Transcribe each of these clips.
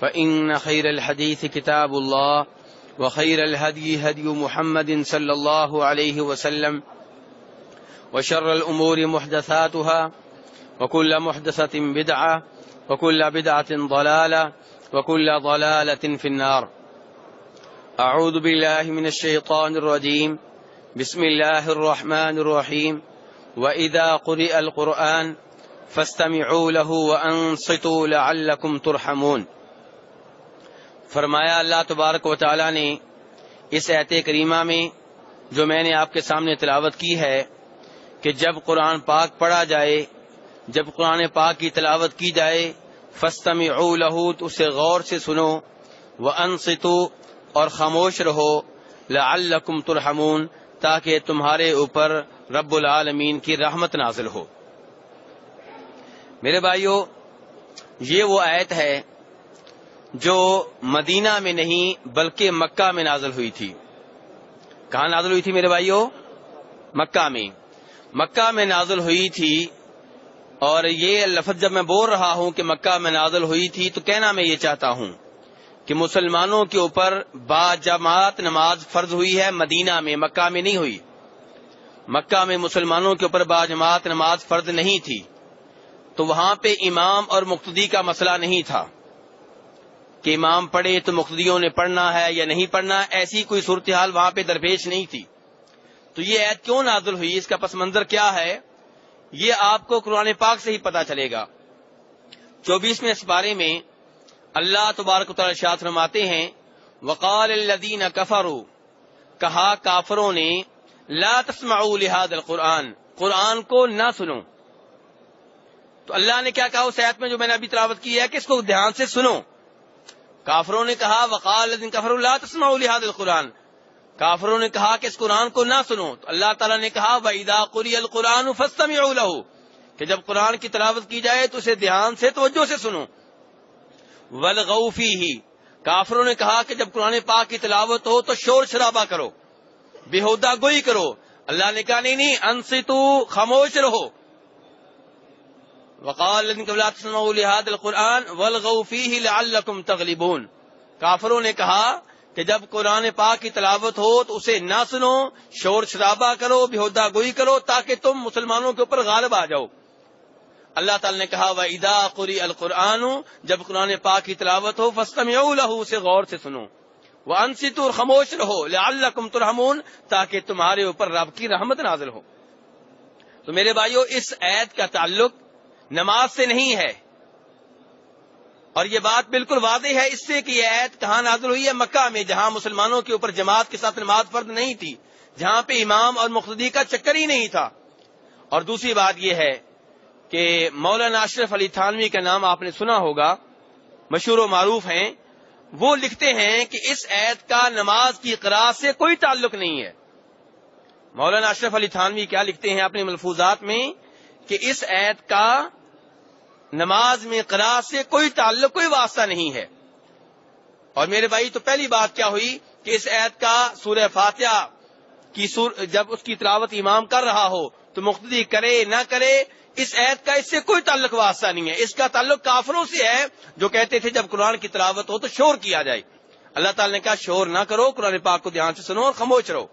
فإن خير الحديث كتاب الله وخير الهدي هدي محمد صلى الله عليه وسلم وشر الأمور محدثاتها وكل محدثة بدعة وكل بدعة ضلالة وكل ضلالة في النار أعوذ بالله من الشيطان الرجيم بسم الله الرحمن الرحيم وإذا قرئ القرآن فاستمعوا له وأنصتوا لعلكم ترحمون فرمایا اللہ تبارک و تعالی نے اس ایت کریمہ میں جو میں نے آپ کے سامنے تلاوت کی ہے کہ جب قرآن پاک پڑھا جائے، جب قرآن پاک کی تلاوت کی جائے فستم لہو اسے غور سے سنو وہ انستو اور خاموش رہو، لعلکم ترحمون، تاکہ تمہارے اوپر رب العالمین کی رحمت نازل ہو۔ میرے بھائیوں یہ وہ آیت ہے جو مدینہ میں نہیں بلکہ مکہ میں نازل ہوئی تھی۔ کہاں نازل ہوئی تھی میرے بھائیوں مکہ میں۔ مکہ میں نازل ہوئی تھی اور یہ لفظ جب میں بول رہا ہوں کہ مکہ میں نازل ہوئی تھی تو کہنا میں یہ چاہتا ہوں کہ مسلمانوں کے اوپر با جماعت نماز فرض ہوئی ہے، مدینہ میں، مکہ میں نہیں ہوئی۔ مکہ میں مسلمانوں کے اوپر با جماعت نماز فرض نہیں تھی۔ تو وہاں پہ امام اور مقتدی کا مسئلہ نہیں تھا۔ کہ امام پڑھے تو مقتدیوں نے پڑھنا ہے یا نہیں پڑھنا، ایسی کوئی صورتحال وہاں پہ درپیش نہیں تھی۔ تو یہ عید کیوں نازل ہوئی؟ اس کا پس منظر کیا ہے؟ یہ آپ کو قرآن پاک سے ہی پتا چلے گا۔ چوبیسویں اس بارے میں اللہ تبارک تعالی شاط فرماتے ہیں، وقال الدین کفرو کہا کافروں نے، لا تسمعوا لهذا القرآن، قرآن کو نہ سنو۔ تو اللہ نے کیا کہا اس آیت میں جو میں نے ابھی تلاوت کی ہے کہ اس کو دھیان سے سنو۔ کافروں نے کہا، وقال الذين كفروا لا تسمعوا لهذا القرآن. کافروں نے کہا کہ اس قرآن کو نہ سنو. تو اللہ تعالیٰ نے کہا، وَإِذَا قُرِيَ الْقُرْآنُ فَاسْتَمِعُوا لَهُ. کہ جب قرآن کی تلاوت کی جائے تو اسے دھیان سے توجہ سے سنو. وَالْغَوْ فِيهِ. کافروں نے کہا کہ جب قرآن پاک کی تلاوت ہو تو شور شرابہ کرو. بےہودہ گوئی کرو. اللہ نے کہا، نہیں نہیں انستو خاموش رہو. وقال لا تسمعوا لهذا القرآن والغوا فيه لعلكم تغلبون۔ کافروں نے کہا کہ جب قرآن پاک کی تلاوت ہو تو اسے نہ سنو، شور شرابہ کرو بہودہ گوئی کرو تاکہ تم مسلمانوں کے اوپر غالب آ جاؤ۔ اللہ تعالی نے کہا وہ ادا قری القرآن، جب قرآن پاک کی تلاوت ہو فسطم لہو اسے غور سے سنو۔ وہ انست اور خاموش رہو، لعلکم ترحمون، تاکہ تمہارے اوپر رب کی رحمت نازل ہو۔ تو میرے بھائیوں اس عید کا تعلق نماز سے نہیں ہے۔ اور یہ بات بالکل واضح ہے اس سے کہ یہ عید کہاں نازل ہوئی ہے مکہ میں، جہاں مسلمانوں کے اوپر جماعت کے ساتھ نماز فرد نہیں تھی، جہاں پہ امام اور مقتدی کا چکر ہی نہیں تھا۔ اور دوسری بات یہ ہے کہ مولانا اشرف علی تھانوی کا نام آپ نے سنا ہوگا، مشہور و معروف ہیں۔ وہ لکھتے ہیں کہ اس عید کا نماز کی قرآ سے کوئی تعلق نہیں ہے۔ مولانا اشرف علی تھانوی کیا لکھتے ہیں اپنے ملفوظات میں کہ اس عید کا نماز میں قرآ سے کوئی تعلق، کوئی واسطہ نہیں ہے۔ اور میرے بھائی، تو پہلی بات کیا ہوئی کہ اس عید کا سورہ فاتحہ کی سور، جب اس کی تلاوت امام کر رہا ہو، تو مقتدی کرے نہ کرے، اس عید کا اس سے کوئی تعلق واسطہ نہیں ہے۔ اس کا تعلق کافروں سے ہے جو کہتے تھے جب قرآن کی تلاوت ہو تو شور کیا جائے۔ اللہ تعالی نے کہا، شور نہ کرو، قرآن پاک کو دھیان سے سنو اور خاموش رہو۔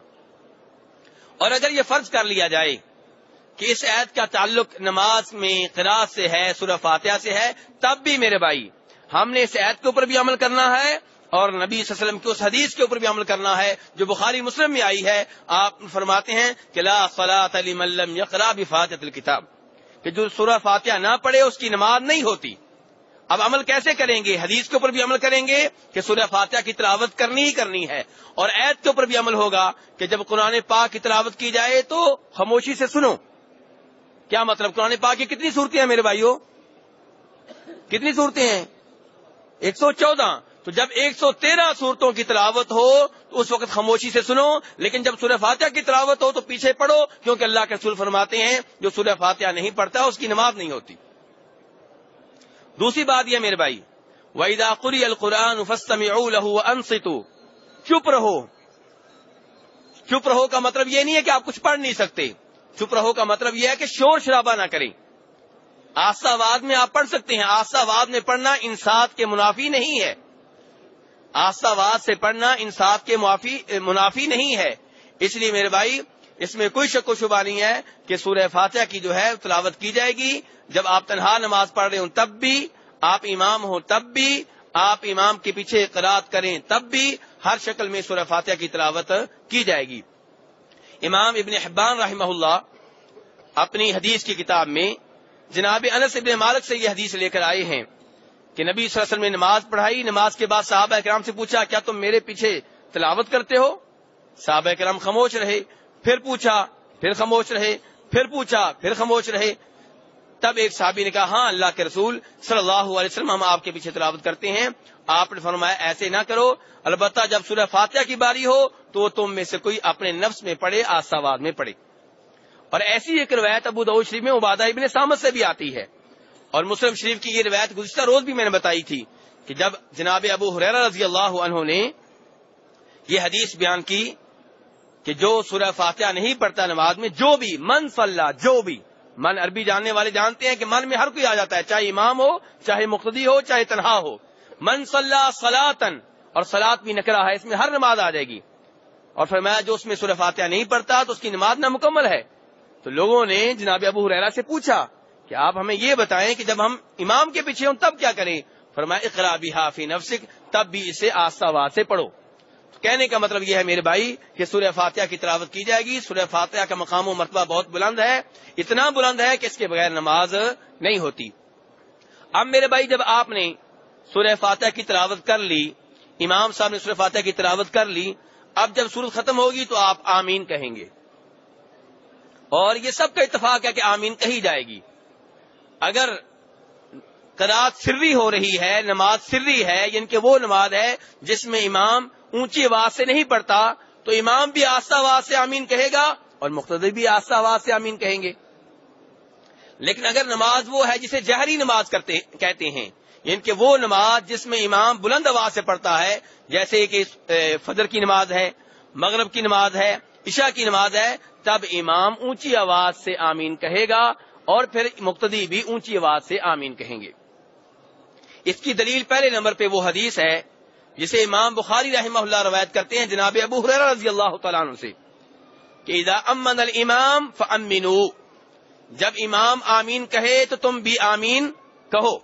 اور اگر یہ فرض کر لیا جائے کہ اس عید کا تعلق نماز میں قرآ سے ہے، سورہ فاتحہ سے ہے، تب بھی میرے بھائی، ہم نے اس عید کے اوپر بھی عمل کرنا ہے اور نبی صلی اللہ علیہ وسلم کی اس حدیث کے اوپر بھی عمل کرنا ہے جو بخاری مسلم میں آئی ہے۔ آپ فرماتے ہیں کہ لا صلاۃ علی ملم یقرا بفاتحۃ الکتاب کہ جو سورہ فاتحہ نہ پڑھے اس کی نماز نہیں ہوتی۔ اب عمل کیسے کریں گے؟ حدیث کے اوپر بھی عمل کریں گے کہ سورہ فاتحہ کی تلاوت کرنی ہی کرنی ہے اور عید کے اوپر بھی عمل ہوگا کہ جب قرآن پاک کی تلاوت کی جائے تو خاموشی سے سنو۔ کیا مطلب قرآن پاک کی کتنی صورتیں ہیں میرے بھائیوں کتنی صورتیں ہیں؟ ایک سو چودہ۔ تو جب ایک سو تیرہ صورتوں کی تلاوت ہو، تو اس وقت خاموشی سے سنو، لیکن جب سورہ فاتحہ کی تلاوت ہو تو پیچھے پڑھو، کیونکہ اللہ کے رسول فرماتے ہیں، جو سورہ فاتحہ نہیں پڑھتا، اس کی نماز نہیں ہوتی۔ دوسری بات یہ میرے بھائی وحیدہ قری القرآن فسطم انستو چپ رہو۔ چپ رہو کا مطلب یہ نہیں ہے کہ آپ کچھ پڑھ نہیں سکتے۔ چپ رہو کا مطلب یہ ہے کہ شور شرابہ نہ کریں۔ آسا واد میں آپ پڑھ سکتے ہیں۔ آسا واد میں پڑھنا انصاف کے منافی نہیں ہے۔ آسا واد سے پڑھنا انصاف کے منافی نہیں ہے۔ اس لیے میرے بھائی، اس میں کوئی شک و شبہ نہیں ہے کہ سورہ فاتحہ کی جو ہے تلاوت کی جائے گی۔ جب آپ تنہا نماز پڑھ رہے ہوں تب بھی، آپ امام ہوں تب بھی، آپ امام کے پیچھے قرات کریں تب بھی ہر شکل میں سورہ فاتحہ کی تلاوت کی جائے گی۔ امام ابن حبان رحمہ اللہ اپنی حدیث کی کتاب میں جناب انس ابن مالک سے یہ حدیث لے کر آئے ہیں کہ نبی صلی اللہ علیہ وسلم نے نماز پڑھائی، نماز کے بعد صحابہ کرام سے پوچھا، کیا تم میرے پیچھے تلاوت کرتے ہو؟ صحابہ کرام خاموش رہے، پھر پوچھا، پھر خاموش رہے، پھر پوچھا، پھر خاموش رہے تب ایک صحابی نے کہا ہاں اللہ کے رسول صلی اللہ علیہ وسلم ہم آپ کے پیچھے تلاوت کرتے ہیں۔ آپ نے فرمایا، ایسے نہ کرو۔ البتہ جب سورہ فاتحہ کی باری ہو تو وہ تم میں سے کوئی اپنے نفس میں پڑے، آساواد میں پڑے۔ اور ایسی ایک روایت ابو دعود شریف میں عبادہ ابن سامد سے بھی آتی ہے۔ اور مسلم شریف کی یہ روایت گزشتہ روز بھی میں نے بتائی تھی کہ جب جناب ابو حریر رضی اللہ عنہ نے یہ حدیث بیان کی کہ جو سورہ فاتحہ نہیں پڑھتا نماز میں، جو بھی، من صلاح جو بھی من عربی جاننے والے جانتے ہیں کہ من میں ہر کوئی آ جاتا ہے، چاہے امام ہو، چاہے مقتدی ہو، چاہے تنہا ہو۔ من صلاح سلاطن اور سلاد بھی نکرا ہے، اس میں ہر نماز آ جائے گی۔ اور فرمایا جو اس میں سورہ فاتحہ نہیں پڑھتا تو اس کی نماز نہ مکمل ہے۔ تو لوگوں نے جناب ابو ریرا سے پوچھا کہ آپ ہمیں یہ بتائیں کہ جب ہم امام کے پیچھے ہوں تب کیا کریں؟ فرمایا اقرا بھی حافی نفسک، تب بھی اسے آستہ سے پڑھو۔ کہنے کا مطلب یہ ہے میرے بھائی کہ سورہ فاتحہ کی تلاوت کی جائے گی۔ سورہ فاتحہ کا مقام و مرتبہ بہت بلند ہے۔ اتنا بلند ہے کہ اس کے بغیر نماز نہیں ہوتی۔ اب میرے بھائی جب آپ نے سورہ فاتحہ کی تلاوت کر لی، امام صاحب نے سورہ فاتحہ کی تلاوت کر لی، اب جب سورت ختم ہوگی تو آپ آمین کہیں گے۔ اور یہ سب کا اتفاق ہے کہ آمین کہی جائے گی۔ اگر قرآت سری ہو رہی ہے، نماز سری ہے یعنی کہ وہ نماز ہے جس میں امام اونچی آواز سے نہیں پڑھتا، تو امام بھی آستہ آواز سے آمین کہے گا اور مقتدر بھی آستہ آواز سے آمین کہیں گے۔ لیکن اگر نماز وہ ہے جسے جہری نماز کرتے، کہتے ہیں یعنی کہ وہ نماز جس میں امام بلند آواز سے پڑھتا ہے، جیسے کہ فجر کی نماز ہے، مغرب کی نماز ہے، عشاء کی نماز ہے، تب امام اونچی آواز سے آمین کہے گا اور پھر مقتدی بھی اونچی آواز سے آمین کہیں گے۔ اس کی دلیل پہلے نمبر پہ وہ حدیث ہے جسے امام بخاری رحمہ اللہ روایت کرتے ہیں، جناب ابو حریر رضی اللہ تعالیٰ عنہ سے، کہ اذا امن الامام فامنو، جب امام آمین کہے تو تم بھی آمین کہو۔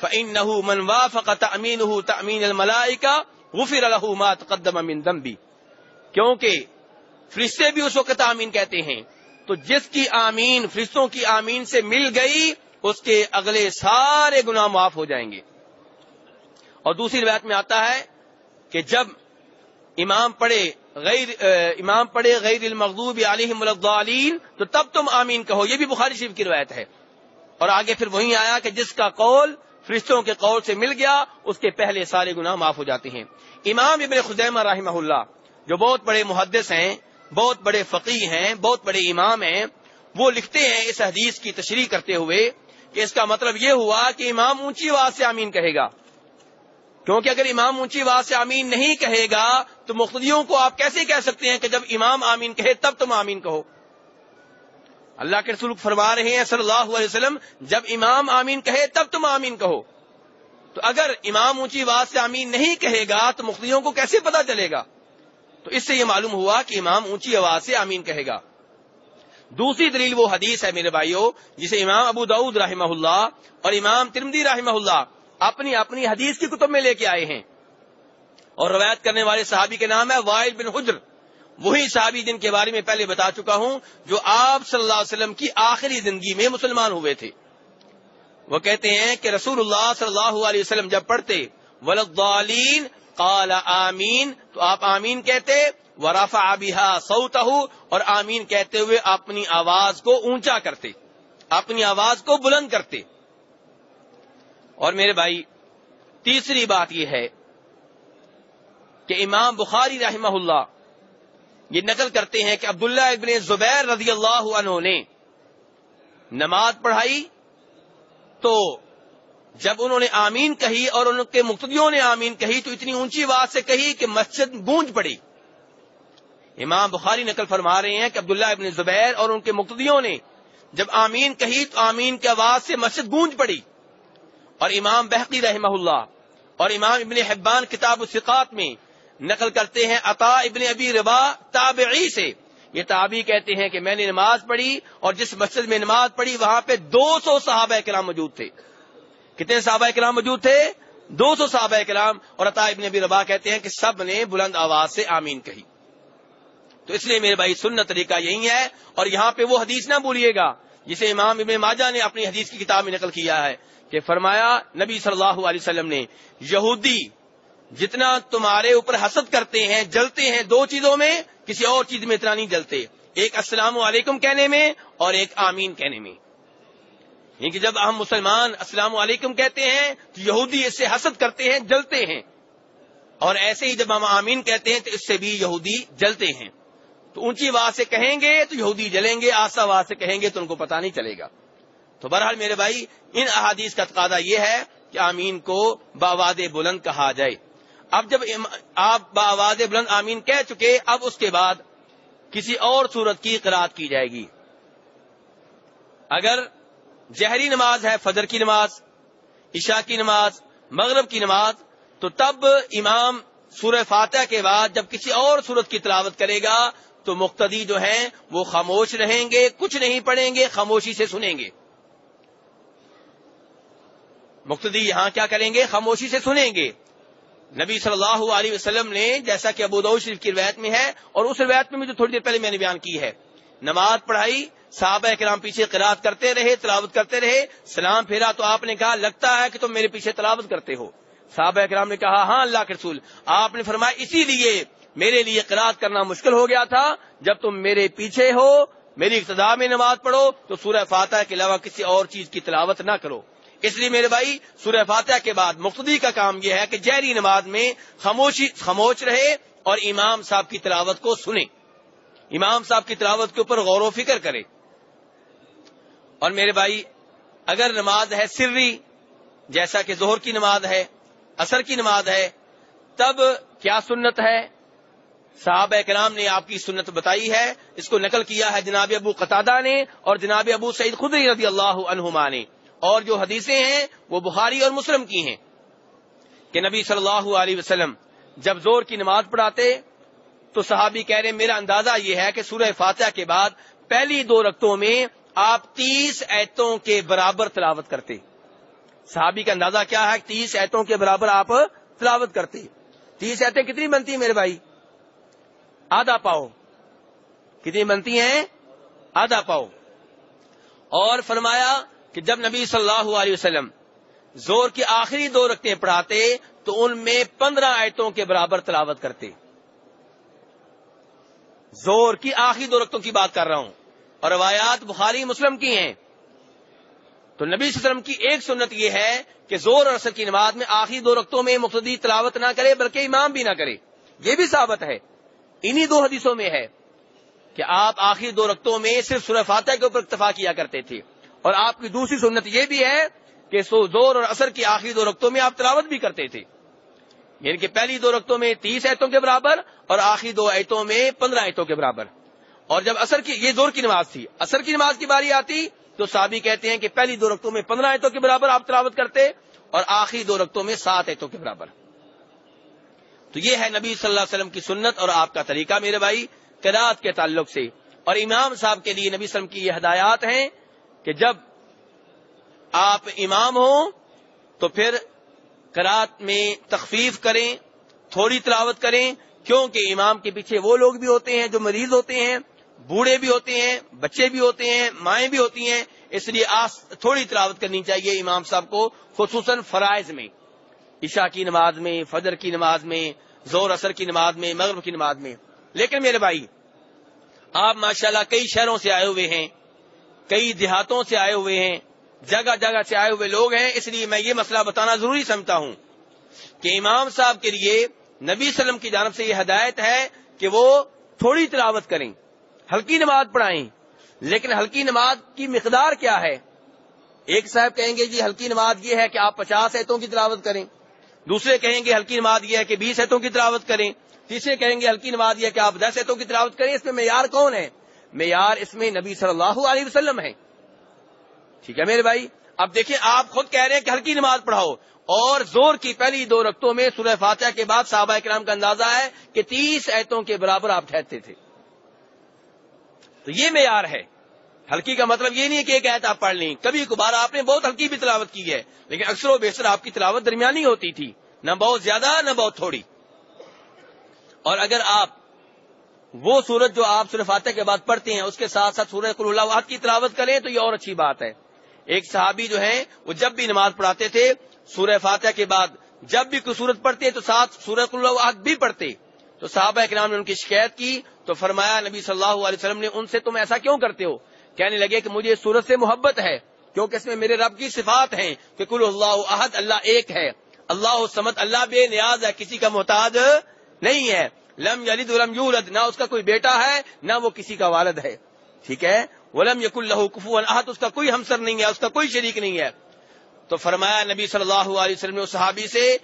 فَإِنَّهُ مَنْ وَافَقَ تَأْمِينُهُ تَأْمِينَ الْمَلَائِكَ غُفِرَ لَهُ مَا تَقَدَّمَ مِنْ ذَنْبِ کیونکہ فرشتے بھی اس وقت آمین کہتے ہیں۔ تو جس کی آمین، فرشتوں کی آمین سے مل گئی، اس کے اگلے سارے گناہ معاف ہو جائیں گے۔ اور دوسری روایت میں آتا ہے کہ جب امام پڑھے غیر امام پڑھے غیر المغضوب علیہم الضالین، تو تب تم آمین کہو۔ یہ بھی بخاری شریف کی روایت ہے۔ اور آگے پھر وہی آیا کہ جس کا قول فرشتوں کے قول سے مل گیا، اس کے پہلے سارے گناہ معاف ہو جاتے ہیں۔ امام ابن خزیمہ رحمہ اللہ، جو بہت بڑے محدث ہیں، بہت بڑے فقی ہیں، بہت بڑے امام ہیں، وہ لکھتے ہیں اس حدیث کی تشریح کرتے ہوئے کہ اس کا مطلب یہ ہوا کہ امام اونچی آواز سے آمین کہے گا۔ کیونکہ اگر امام اونچی آواز سے آمین نہیں کہے گا، تو مختلفوں کو آپ کیسے کہہ سکتے ہیں کہ جب امام آمین کہے تب تم آمین کہو؟ اللہ کے رسول فرما رہے ہیں صلی اللہ علیہ وسلم، جب امام آمین کہے تب تم آمین کہو۔ تو اگر امام اونچی آواز سے آمین نہیں کہے گا، تو مختلفوں کو کیسے پتا چلے گا؟ تو اس سے یہ معلوم ہوا کہ امام اونچی آواز سے آمین کہے گا۔ دوسری دلیل وہ حدیث ہے میرے بھائیوں، جسے امام ابو دعود رحمہ اللہ اور امام ترمدی رحمہ اللہ اپنی اپنی حدیث کی کتب میں لے کے آئے ہیں۔ اور روایت کرنے والے صحابی کے نام ہے وائل بن حجر۔ وہی صحابی جن کے بارے میں پہلے بتا چکا ہوں، جو آپ صلی اللہ علیہ وسلم کی آخری زندگی میں مسلمان ہوئے تھے۔ وہ کہتے ہیں کہ رسول اللہ صلی اللہ علیہ وسلم جب پڑھتے ولدالین قال آمین، تو آپ آمین کہتے ورافا آبیہ سعود اور آمین کہتے ہوئے اپنی آواز کو اونچا کرتے، اپنی آواز کو بلند کرتے۔ اور میرے بھائی، تیسری بات یہ ہے کہ امام بخاری رحمہ اللہ یہ نقل کرتے ہیں کہ عبداللہ ابن زبیر رضی اللہ عنہ نے نماز پڑھائی تو جب انہوں نے آمین کہی اور ان کے مقتدیوں نے آمین کہی تو اتنی اونچی بات سے کہی کہ مسجد گونج پڑی۔ امام بخاری نقل فرما رہے ہیں کہ عبداللہ ابن زبیر اور ان کے مقتدیوں نے جب آمین کہی تو آمین کی آواز سے مسجد گونج پڑی۔ اور امام بحقی رحمہ اللہ اور امام ابن حبان کتاب الثقات میں نقل کرتے ہیں عطا ابن ابی ربا تابعی سے۔ یہ تابعی کہتے ہیں کہ میں نے نماز پڑھی اور جس مسجد میں نماز پڑھی وہاں پہ دو سو صحابہ کرام موجود تھے۔ کتنے صحابہ کرام موجود تھے؟ دو سو صحابہ کرام۔ اور عطا ابن ابی ربا کہتے ہیں کہ سب نے بلند آواز سے آمین کہی۔ تو اس لیے میرے بھائی سننا طریقہ یہی ہے اور یہاں پہ وہ حدیث نہ بولیے گا جسے امام ابن ماجہ نے اپنی حدیث کی کتاب میں نقل کیا ہے۔ کہ فرمایا نبی صلی اللہ علیہ وسلم نے، یہودی جتنا تمہارے اوپر حسد کرتے ہیں، جلتے ہیں دو چیزوں میں، کسی اور چیز میں اتنا نہیں جلتے۔ ایک السلام علیکم کہنے میں اور ایک آمین کہنے میں۔ یعنی کہ جب ہم مسلمان السلام علیکم کہتے ہیں، تو یہودی اس سے حسد کرتے ہیں، جلتے ہیں۔ اور ایسے ہی جب ہم آمین کہتے ہیں، تو اس سے بھی یہودی جلتے ہیں۔ تو اونچی آواز سے کہیں گے، تو یہودی جلیں گے، آسا آواز سے کہیں گے، تو ان کو پتا نہیں چلے گا۔ تو بہرحال میرے بھائی، ان احادیث کا تقاضا یہ ہے کہ آمین کو باواد بلند کہا جائے۔ اب جب آپ باواد بلند آمین کہہ چکے، اب اس کے بعد کسی اور صورت کی قرآد کی جائے گی۔ اگر جہری نماز ہے، فجر کی نماز، عشاء کی نماز، مغرب کی نماز، تو تب امام سورہ فاتح کے بعد جب کسی اور صورت کی تلاوت کرے گا، تو مقتدی جو ہیں، وہ خاموش رہیں گے، کچھ نہیں پڑھیں گے، خاموشی سے سنیں گے۔ مقتدی یہاں کیا کریں گے؟ خاموشی سے سنیں گے۔ نبی صلی اللہ علیہ وسلم نے جیسا کہ ابو شریف کی روایت میں ہے، اور اس روایت میں جو تھوڑی دیر پہلے میں نے بیان کی ہے۔ نماز پڑھائی، صحابہ کرام پیچھے قرآد کرتے رہے، تلاوت کرتے رہے، سلام پھیرا تو آپ نے کہا، لگتا ہے کہ تم میرے پیچھے تلاوت کرتے ہو۔ صحابہ کرام نے کہا ہاں اللہ کے رسول، آپ نے فرمایا، اسی لیے میرے لیے قرآد کرنا مشکل ہو گیا تھا۔ جب تم میرے پیچھے ہو، میری ابتدا میں نماز پڑھو، تو سورہ فاتح کے علاوہ کسی اور چیز کی تلاوت نہ کرو۔ اس لیے میرے بھائی، سورہ فاتح کے بعد مقتدی کا کام یہ ہے کہ جہری نماز میں خاموشی، خاموش رہے اور امام صاحب کی تلاوت کو سنے امام صاحب کی تلاوت کے اوپر غور و فکر کرے اور میرے بھائی، اگر نماز ہے سری، جیسا کہ زہر کی نماز ہے اثر کی نماز ہے، تب کیا سنت ہے؟ صحابہ کرام نے آپ کی سنت بتائی ہے، اس کو نقل کیا ہے جناب ابو قطادہ نے اور جناب ابو سعید خدری رضی اللہ عنہما نے۔ اور جو حدیثیں ہیں وہ بخاری اور مسلم کی ہیں کہ نبی صلی اللہ علیہ وسلم جب زور کی نماز پڑھاتے تو صحابی کہہ رہے میرا اندازہ یہ ہے کہ سورہ فاتحہ کے بعد پہلی دو رقطوں میں آپ تیس ایتوں کے برابر تلاوت کرتے۔ صحابی کا اندازہ کیا ہے، تیس ایتوں کے برابر آپ تلاوت کرتے۔ تیس ایتیں کتنی بنتی ہیں میرے بھائی؟ آدھا پاؤ۔ کتنی بنتی ہیں؟ آدھا پاؤ۔ اور فرمایا کہ جب نبی صلی اللہ علیہ وسلم زور کی آخری دو رکھتے پڑھاتے تو ان میں پندرہ آیتوں کے برابر تلاوت کرتے۔ زور کی آخری دو رقطوں کی بات کر رہا ہوں اور روایات بخاری مسلم کی ہیں۔ تو نبی صلی اللہ علیہ وسلم کی ایک سنت یہ ہے کہ زور اور اثر کی نماز میں آخری دو رقطوں میں مقتدی تلاوت نہ کرے بلکہ امام بھی نہ کرے۔ یہ بھی ثابت ہے۔ انہی دو حدیثوں میں ہے کہ آپ آخری دو رقطوں میں صرف سورہ فاتح کے اوپر اتفاق کیا کرتے تھے۔ اور آپ کی دوسری سنت یہ بھی ہے کہ سو زور اور اثر کی آخری دو رقطوں میں آپ تلاوت بھی کرتے تھے۔ یعنی کہ پہلی دو رقطوں میں تیس ایتوں کے برابر اور آخری دو ایتوں میں پندرہ ایتوں کے برابر۔ اور جب اثر کی، یہ زور کی نماز تھی۔ اثر کی نماز کی باری آتی تو صحابی کہتے ہیں کہ پہلی دو رقطوں میں پندرہ ایتوں کے برابر آپ تلاوت کرتے اور آخری دو رقطوں میں سات ایتوں کے برابر۔ تو یہ ہے نبی صلی اللہ علیہ وسلم کی سنت اور آپ کا طریقہ میرے بھائی قرآت کے تعلق سے۔ اور امام صاحب کے لیے نبی وسلم کی یہ ہدایات ہیں۔ کہ جب آپ امام ہوں تو پھر قرآت میں تخفیف کریں، تھوڑی تلاوت کریں، کیونکہ امام کے پیچھے وہ لوگ بھی ہوتے ہیں جو مریض ہوتے ہیں، بوڑھے بھی ہوتے ہیں، بچے بھی ہوتے ہیں، مائیں بھی ہوتی ہیں، اس لیے آس تھوڑی تلاوت کرنی چاہیے امام صاحب کو، خصوصاً فرائض میں۔ عشاء کی نماز میں، فجر کی نماز میں زور اثر کی نماز میں، مغرب کی نماز میں۔ لیکن میرے بھائی، آپ ماشاءاللہ کئی شہروں سے آئے ہوئے ہیں۔ کئی دیہاتوں سے آئے ہوئے ہیں، جگہ جگہ سے آئے ہوئے لوگ ہیں، اس لیے میں یہ مسئلہ بتانا ضروری سمجھتا ہوں کہ امام صاحب کے لیے نبی وسلم کی جانب سے یہ ہدایت ہے کہ وہ تھوڑی تلاوت کریں، ہلکی نماز پڑھائیں۔ لیکن ہلکی نماز کی مقدار کیا ہے؟ ایک صاحب کہیں گے جی ہلکی نماز یہ ہے کہ آپ پچاس ایتوں کی تلاوت کریں۔ دوسرے کہیں گے، ہلکی نماز یہ ہے کہ بیس ایتوں کی تلاوت کریں۔ تیسرے کہیں گے، ہلکی نماز یہ ہے کہ آپ دس ایتوں کی تلاوت کریں۔ اس میں معیار کون ہے؟ معیار اس میں نبی صلی اللہ علیہ وسلم ہے ٹھیک ہے میرے بھائی؟ اب دیکھیں آپ خود کہہ رہے ہیں کہ ہلکی نماز پڑھاؤ۔ اور زور کی پہلی دو رقطوں میں سورہ فاتحہ کے بعد صحابہ کرام کا اندازہ ہے کہ تیس ایتوں کے برابر آپ ٹھہرتے تھے۔ تو یہ معیار ہے۔ ہلکی کا مطلب یہ نہیں ہے کہ ایک ایت آپ پڑھ لیں۔ کبھی کبھار آپ نے بہت ہلکی بھی تلاوت کی ہے، لیکن اکثر و بیشتر آپ کی تلاوت درمیانی ہوتی تھی۔ نہ بہت زیادہ، نہ بہت تھوڑی۔ اور اگر آپ وہ سورج جو آپ سورہ فاتح کے بعد پڑھتے ہیں، اس کے ساتھ ساتھ سورج کل اللہ کی تلاوت کریں تو یہ اور اچھی بات ہے۔ ایک صحابی جو ہیں، وہ جب بھی نماز پڑھاتے تھے، سورہ فاتح کے بعد جب بھی کوئی سورت پڑھتے تو ساتھ سورہ کل اللہ بھی پڑھتے۔ تو صحابہ کرام نے ان کی شکایت کی، تو فرمایا، نبی صلی اللہ علیہ وسلم نے ان سے، تم ایسا کیوں کرتے ہو؟ کہنے لگے کہ مجھے سورت سے محبت ہے، کیونکہ اس میں میرے رب کی صفات ہیں کہ کل اللہ عہد اللہ ایک ہے۔ اللہ سمت اللہ بے نیاز ہے، کسی کا محتاج نہیں ہے۔ لم یلد ولم یولد، نہ اس کا کوئی بیٹا ہے، نہ وہ کسی کا والد ہے۔ ٹھیک ہے؟ ولم یق اللہ کفو الحد اس کا کوئی ہمسر نہیں ہے، اس کا کوئی شریک نہیں ہے۔ تو فرمایا نبی صلی اللہ علیہ وسلم نے صحابی سے،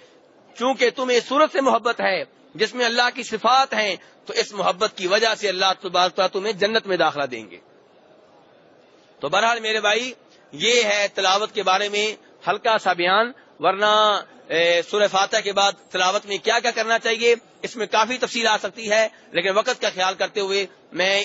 چونکہ تمہیں صورت سے محبت ہے، جس میں اللہ کی صفات ہیں، تو اس محبت کی وجہ سے اللہ تبارک تمہیں جنت میں داخلہ دیں گے۔ تو بہرحال میرے بھائی، یہ ہے تلاوت کے بارے میں ہلکا سا بیان، ورنہ سورہ فاتح کے بعد تلاوت میں کیا کیا کرنا چاہیے؟ اس میں کافی تفصیل آ سکتی ہے لیکن وقت کا خیال کرتے ہوئے میں